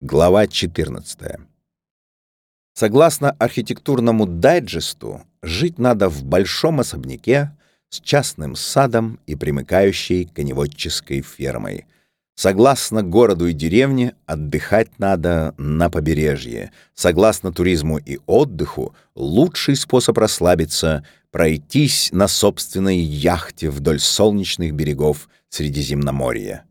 Глава 14. Согласно архитектурному дайджесту, жить надо в большом особняке с частным садом и примыкающей коневодческой фермой. Согласно городу и деревне, отдыхать надо на побережье. Согласно туризму и отдыху, лучший способ расслабиться — пройтись на собственной яхте вдоль солнечных берегов Средиземноморья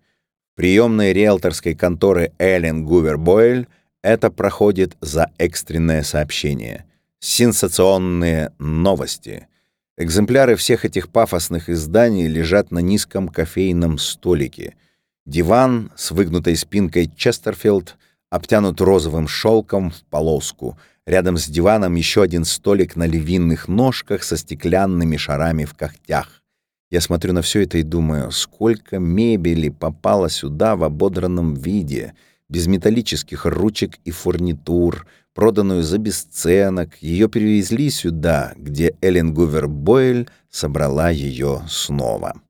приемной риэлторской конторы Эллен Гувер Бойль это проходит за экстренное сообщение. Сенсационные новости. Экземпляры всех этих пафосных изданий лежат на низком кофейном столике. Диван с выгнутой спинкой Честерфилд обтянут розовым шелком в полоску. Рядом с диваном еще один столик на львиных ножках со стеклянными шарами в когтях. Я смотрю на все это и думаю, сколько мебели попало сюда в ободранном виде, без металлических ручек и фурнитур, проданную за бесценок. Ее перевезли сюда, где Эллен Гувер Бойль собрала ее снова.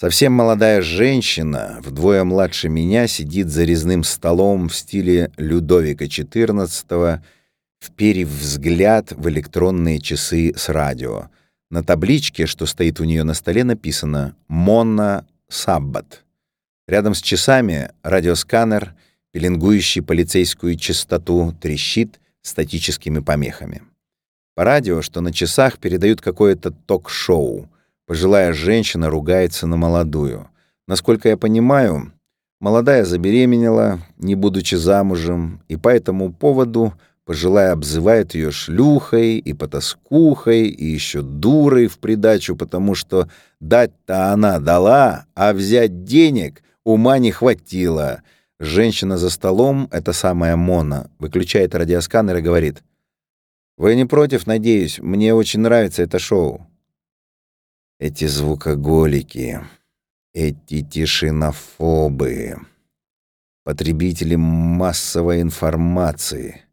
Совсем молодая женщина, вдвое младше меня, сидит за резным столом в стиле Людовика XIV, вперев взгляд в электронные часы с радио — на табличке, что стоит у нее на столе, написано «Монна Саббат». Рядом с часами радиосканер, пеленгующий полицейскую частоту, трещит статическими помехами. По радио, что на часах передают какое-то ток-шоу. Пожилая женщина ругается на молодую. Насколько я понимаю, молодая забеременела, не будучи замужем, и по этому поводу Пожилая обзывает ее шлюхой и потаскухой, и еще дурой в придачу, потому что дать-то она дала, а взять денег ума не хватило. Женщина за столом, это самая Мона, выключает радиосканер и говорит. «Вы не против, надеюсь? Мне очень нравится это шоу». Эти звукоголики, эти тишинофобы, потребители массовой информации —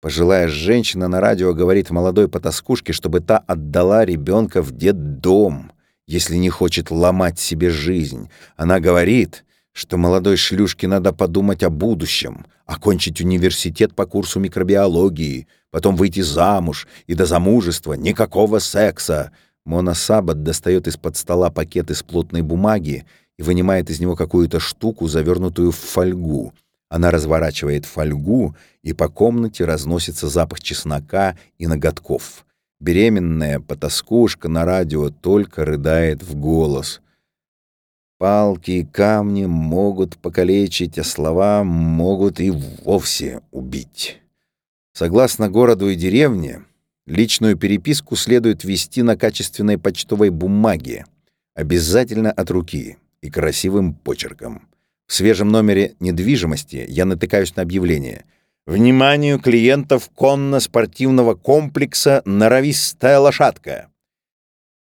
Пожилая женщина на радио говорит молодой потаскушке, чтобы та отдала ребенка в детдом, если не хочет ломать себе жизнь. Она говорит, что молодой шлюшке надо подумать о будущем, окончить университет по курсу микробиологии, потом выйти замуж, и до замужества никакого секса. Мона Сабат достает из-под стола пакет из плотной бумаги и вынимает из него какую-то штуку, завернутую в фольгу — она разворачивает фольгу, и по комнате разносится запах чеснока и ноготков. Беременная потаскушка на радио только рыдает в голос. Палки и камни могут покалечить, а слова могут и вовсе убить. Согласно городу и деревне, личную переписку следует вести на качественной почтовой бумаге, обязательно от руки и красивым почерком. В свежем номере недвижимости я натыкаюсь на объявление. «Вниманию клиентов конно-спортивного комплекса «Норовистая лошадка».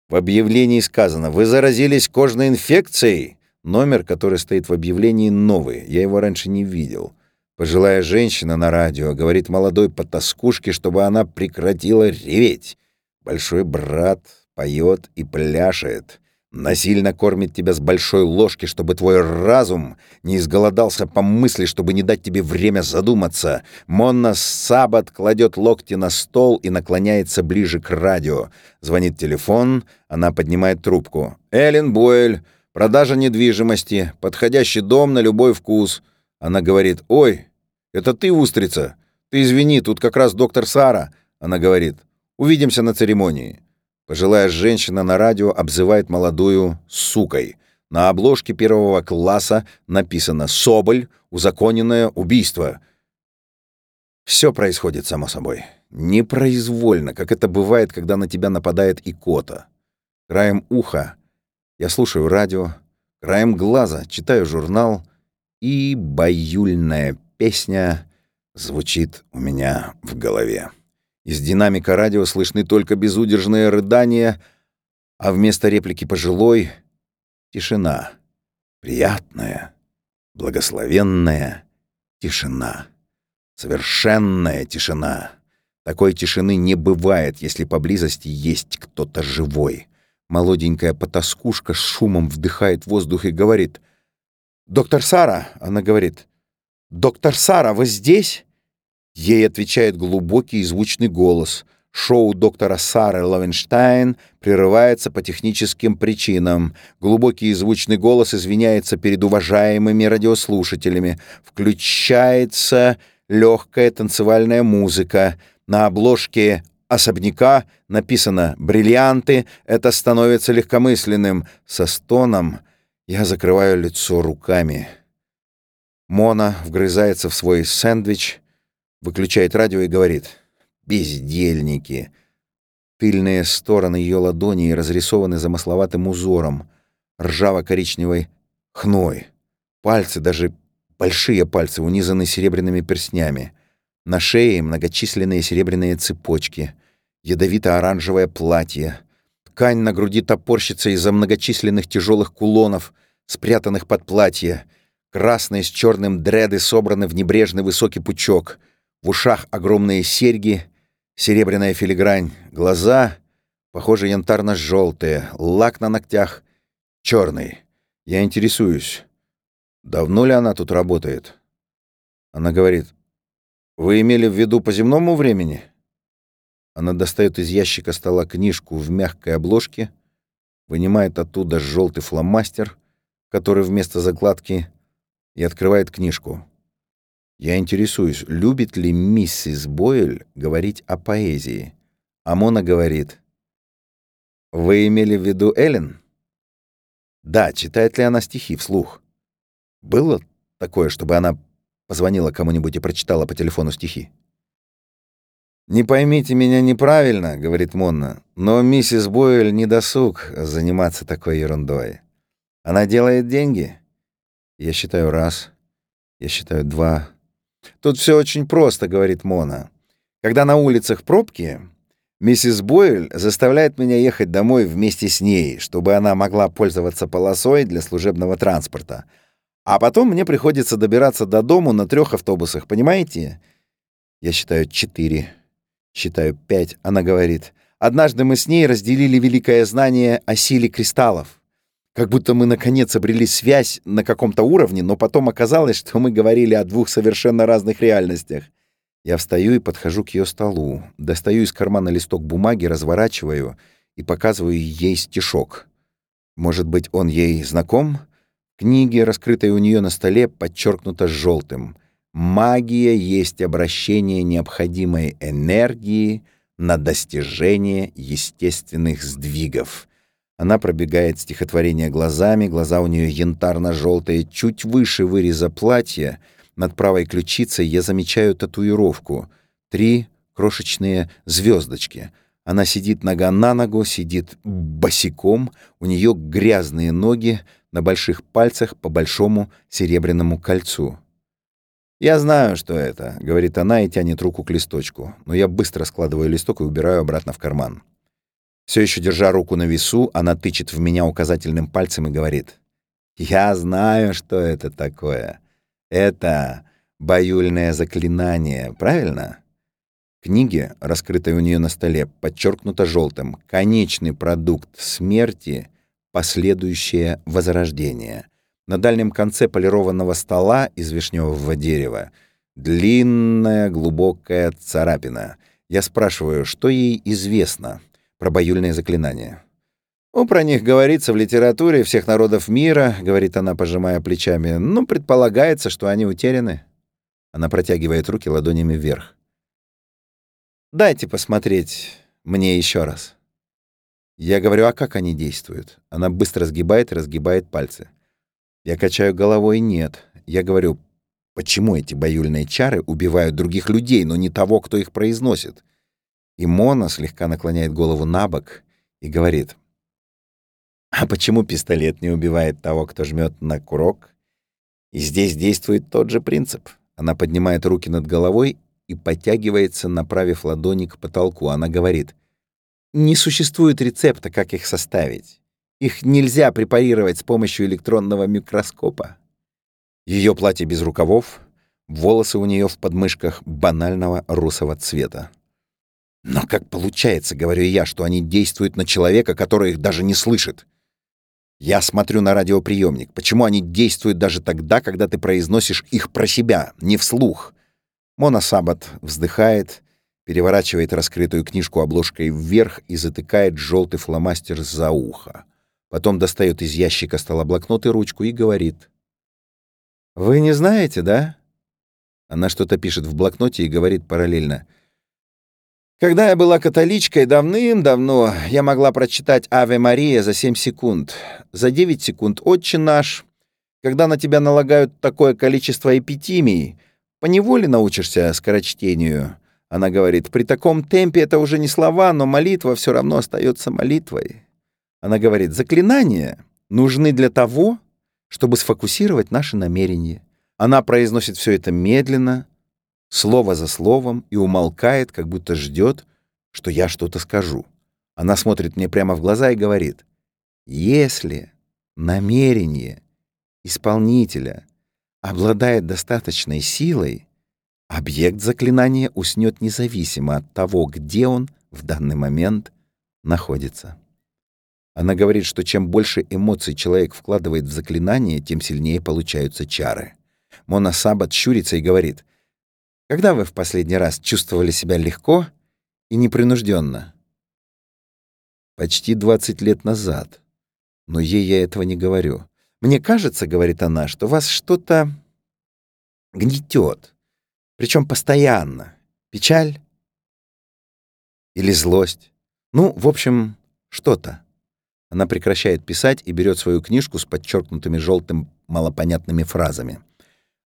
В объявлении сказано «Вы заразились кожной инфекцией?» Номер, который стоит в объявлении, новый. Я его раньше не видел. Пожилая женщина на радио говорит молодой потаскушке, чтобы она прекратила реветь. Большой брат поет и пляшет насильно кормит тебя с большой ложки, чтобы твой разум не изголодался по мысли, чтобы не дать тебе время задуматься. Монна Сабат кладет локти на стол и наклоняется ближе к радио. Звонит телефон, она поднимает трубку. «Эллен Бойль, продажа недвижимости, подходящий дом на любой вкус». Она говорит, «Ой, это ты, устрица? Ты извини, тут как раз доктор Сара». Она говорит, «Увидимся на церемонии». Пожилая женщина на радио обзывает молодую «сукой». На обложке первого класса написано «Соболь. Узаконенное убийство». Все происходит само собой. Непроизвольно, как это бывает, когда на тебя нападает икота. Краем уха я слушаю радио, краем глаза читаю журнал, и баюльная песня звучит у меня в голове. Из динамика радио слышны только безудержные рыдания, а вместо реплики пожилой — тишина. Приятная, благословенная тишина. Совершенная тишина. Такой тишины не бывает, если поблизости есть кто-то живой. Молоденькая потаскушка с шумом вдыхает воздух и говорит. «Доктор Сара!» — она говорит. «Доктор Сара, вы здесь?» Ей отвечает глубокий и звучный голос. Шоу доктора Сары Лавенштайн прерывается по техническим причинам. Глубокий и звучный голос извиняется перед уважаемыми радиослушателями. Включается легкая танцевальная музыка. На обложке особняка написано «Бриллианты». Это становится легкомысленным. Со стоном я закрываю лицо руками. Мона вгрызается в свой сэндвич, выключает радио и говорит «Бездельники». Тыльные стороны ее ладони разрисованы замысловатым узором, ржаво-коричневой хной. Пальцы, даже большие пальцы, унизаны серебряными перстнями. На шее многочисленные серебряные цепочки, ядовито-оранжевое платье. Ткань на груди топорщится из-за многочисленных тяжелых кулонов, спрятанных под платье. Красные с черным дреды собраны в небрежный высокий пучок. В ушах огромные серьги, серебряная филигрань, глаза, похоже, янтарно-желтые, лак на ногтях черный. Я интересуюсь, давно ли она тут работает? Она говорит, вы имели в виду по земному времени? Она достает из ящика стола книжку в мягкой обложке, вынимает оттуда желтый фломастер, который вместо закладки, и открывает книжку. Я интересуюсь, любит ли миссис Бойль говорить о поэзии. Амона говорит. «Вы имели в виду Эллен?» «Да, читает ли она стихи вслух?» «Было такое, чтобы она позвонила кому-нибудь и прочитала по телефону стихи?» «Не поймите меня неправильно», — говорит Монна, «но миссис Бойль не досуг заниматься такой ерундой. Она делает деньги?» Я считаю раз, я считаю два, Тут все очень просто, говорит Мона. Когда на улицах пробки, миссис Бойль заставляет меня ехать домой вместе с ней, чтобы она могла пользоваться полосой для служебного транспорта. А потом мне приходится добираться до дому на трех автобусах, понимаете? Я считаю четыре, считаю пять. Она говорит, однажды мы с ней разделили великое знание о силе кристаллов. Как будто мы наконец обрели связь на каком-то уровне, но потом оказалось, что мы говорили о двух совершенно разных реальностях. Я встаю и подхожу к ее столу, достаю из кармана листок бумаги, разворачиваю и показываю ей стишок. Может быть, он ей знаком? Книги, раскрытые у нее на столе, подчеркнуто желтым. Магия есть обращение необходимой энергии на достижение естественных сдвигов. Она пробегает стихотворение глазами, глаза у нее янтарно-желтые, чуть выше выреза платья. Над правой ключицей я замечаю татуировку. Три крошечные звездочки. Она сидит нога на ногу, сидит босиком, у нее грязные ноги, на больших пальцах по большому серебряному кольцу. «Я знаю, что это», — говорит она и тянет руку к листочку, но я быстро складываю листок и убираю обратно в карман. Все еще держа руку на весу, она тычет в меня указательным пальцем и говорит. «Я знаю, что это такое. Это баюльное заклинание, правильно?» Книги, раскрытые у нее на столе, подчеркнуто желтым. Конечный продукт смерти — последующее возрождение. На дальнем конце полированного стола из вишневого дерева длинная глубокая царапина. Я спрашиваю, что ей известно — про баюльные заклинания. «Ну, про них говорится в литературе всех народов мира», — говорит она, пожимая плечами. «Ну, предполагается, что они утеряны». Она протягивает руки ладонями вверх. «Дайте посмотреть мне еще раз». Я говорю, а как они действуют? Она быстро сгибает и разгибает пальцы. Я качаю головой «нет». Я говорю, почему эти баюльные чары убивают других людей, но не того, кто их произносит? И Мона слегка наклоняет голову на бок и говорит, «А почему пистолет не убивает того, кто жмет на курок?» И здесь действует тот же принцип. Она поднимает руки над головой и подтягивается, направив ладони к потолку. Она говорит, «Не существует рецепта, как их составить. Их нельзя препарировать с помощью электронного микроскопа». Ее платье без рукавов, волосы у нее в подмышках банального русого цвета. Но как получается, говорю я, что они действуют на человека, который их даже не слышит? Я смотрю на радиоприемник. Почему они действуют даже тогда, когда ты произносишь их про себя, не вслух? Мона Сабат вздыхает, переворачивает раскрытую книжку обложкой вверх и затыкает желтый фломастер за ухо. Потом достает из ящика стола блокнот и ручку и говорит. «Вы не знаете, да?» Она что-то пишет в блокноте и говорит параллельно. «Когда я была католичкой давным-давно, я могла прочитать «Аве Мария» за 7 секунд. За 9 секунд «Отче наш». Когда на тебя налагают такое количество эпитимий, поневоле научишься скорочтению. Она говорит, при таком темпе это уже не слова, но молитва все равно остается молитвой. Она говорит, заклинания нужны для того, чтобы сфокусировать наши намерения. Она произносит все это медленно, слово за словом, и умолкает, как будто ждет, что я что-то скажу. Она смотрит мне прямо в глаза и говорит, если намерение исполнителя обладает достаточной силой, объект заклинания уснет независимо от того, где он в данный момент находится. Она говорит, что чем больше эмоций человек вкладывает в заклинание, тем сильнее получаются чары. Мона Сабат щурится и говорит, «Когда вы в последний раз чувствовали себя легко и непринужденно?» «Почти 20 лет назад. Но ей я этого не говорю. Мне кажется, — говорит она, — что вас что-то гнетет, причем постоянно. Печаль или злость. Ну, в общем, что-то. Она прекращает писать и берет свою книжку с подчеркнутыми желтым малопонятными фразами.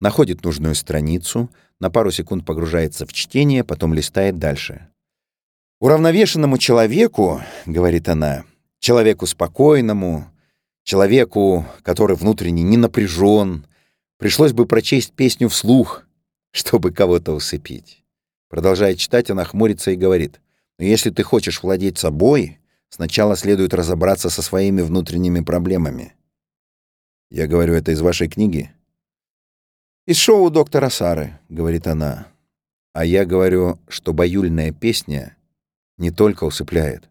Находит нужную страницу, на пару секунд погружается в чтение, потом листает дальше. «Уравновешенному человеку, — говорит она, — человеку спокойному, человеку, который внутренне не напряжен, пришлось бы прочесть песню вслух, чтобы кого-то усыпить». Продолжая читать, она хмурится и говорит, «Но если ты хочешь владеть собой, Сначала следует разобраться со своими внутренними проблемами. Я говорю, это из вашей книги? Из шоу доктора Сары, говорит она. А я говорю, что баюльная песня не только усыпляет.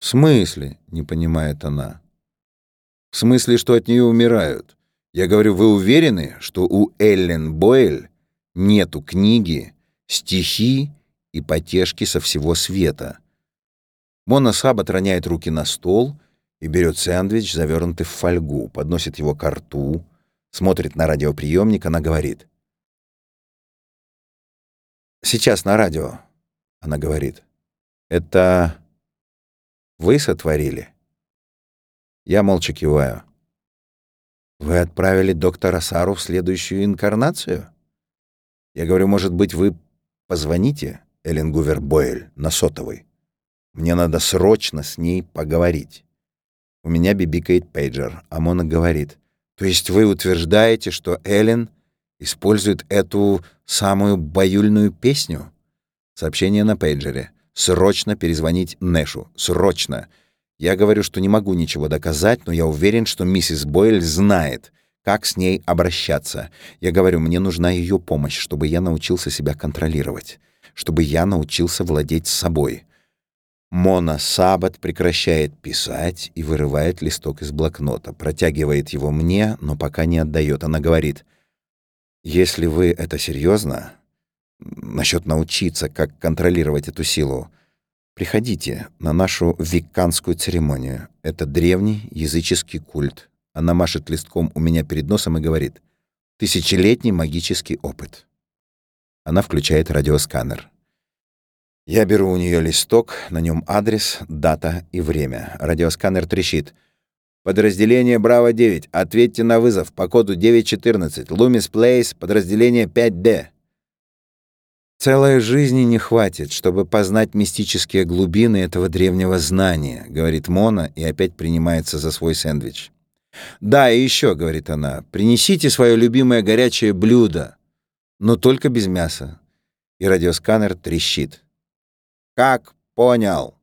В смысле, не понимает она. В смысле, что от нее умирают. Я говорю, вы уверены, что у Эллен Бойль нету книги, стихи и потешки со всего света? Мона Сабат роняет руки на стол и берет сэндвич, завернутый в фольгу, подносит его к рту, смотрит на радиоприемник, она говорит. «Сейчас на радио», — она говорит. «Это вы сотворили?» Я молча киваю. «Вы отправили доктора Сару в следующую инкарнацию?» Я говорю, может быть, вы позвоните Эллен Гувер Бойль на сотовый? Мне надо срочно с ней поговорить. У меня бибикает пейджер, а Мона говорит. То есть вы утверждаете, что Эллен использует эту самую баюльную песню? Сообщение на пейджере. Срочно перезвонить Нэшу. Срочно. Я говорю, что не могу ничего доказать, но я уверен, что миссис Бойль знает, как с ней обращаться. Я говорю, мне нужна ее помощь, чтобы я научился себя контролировать, чтобы я научился владеть собой. Мона Сабат прекращает писать и вырывает листок из блокнота, протягивает его мне, но пока не отдает. Она говорит, «Если вы это серьезно, насчет научиться, как контролировать эту силу, приходите на нашу викканскую церемонию. Это древний языческий культ. Она машет листком у меня перед носом и говорит, «Тысячелетний магический опыт». Она включает радиосканер. Я беру у нее листок, на нем адрес, дата и время. Радиосканер трещит. Подразделение «Браво-9», ответьте на вызов по коду 914, Лумис Плейс, подразделение 5D. «Целой жизни не хватит, чтобы познать мистические глубины этого древнего знания», — говорит Мона и опять принимается за свой сэндвич. «Да, и еще», — говорит она, — «принесите свое любимое горячее блюдо, но только без мяса». И радиосканер трещит. Как понял?